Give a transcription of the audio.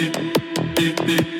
beep, beep, beep.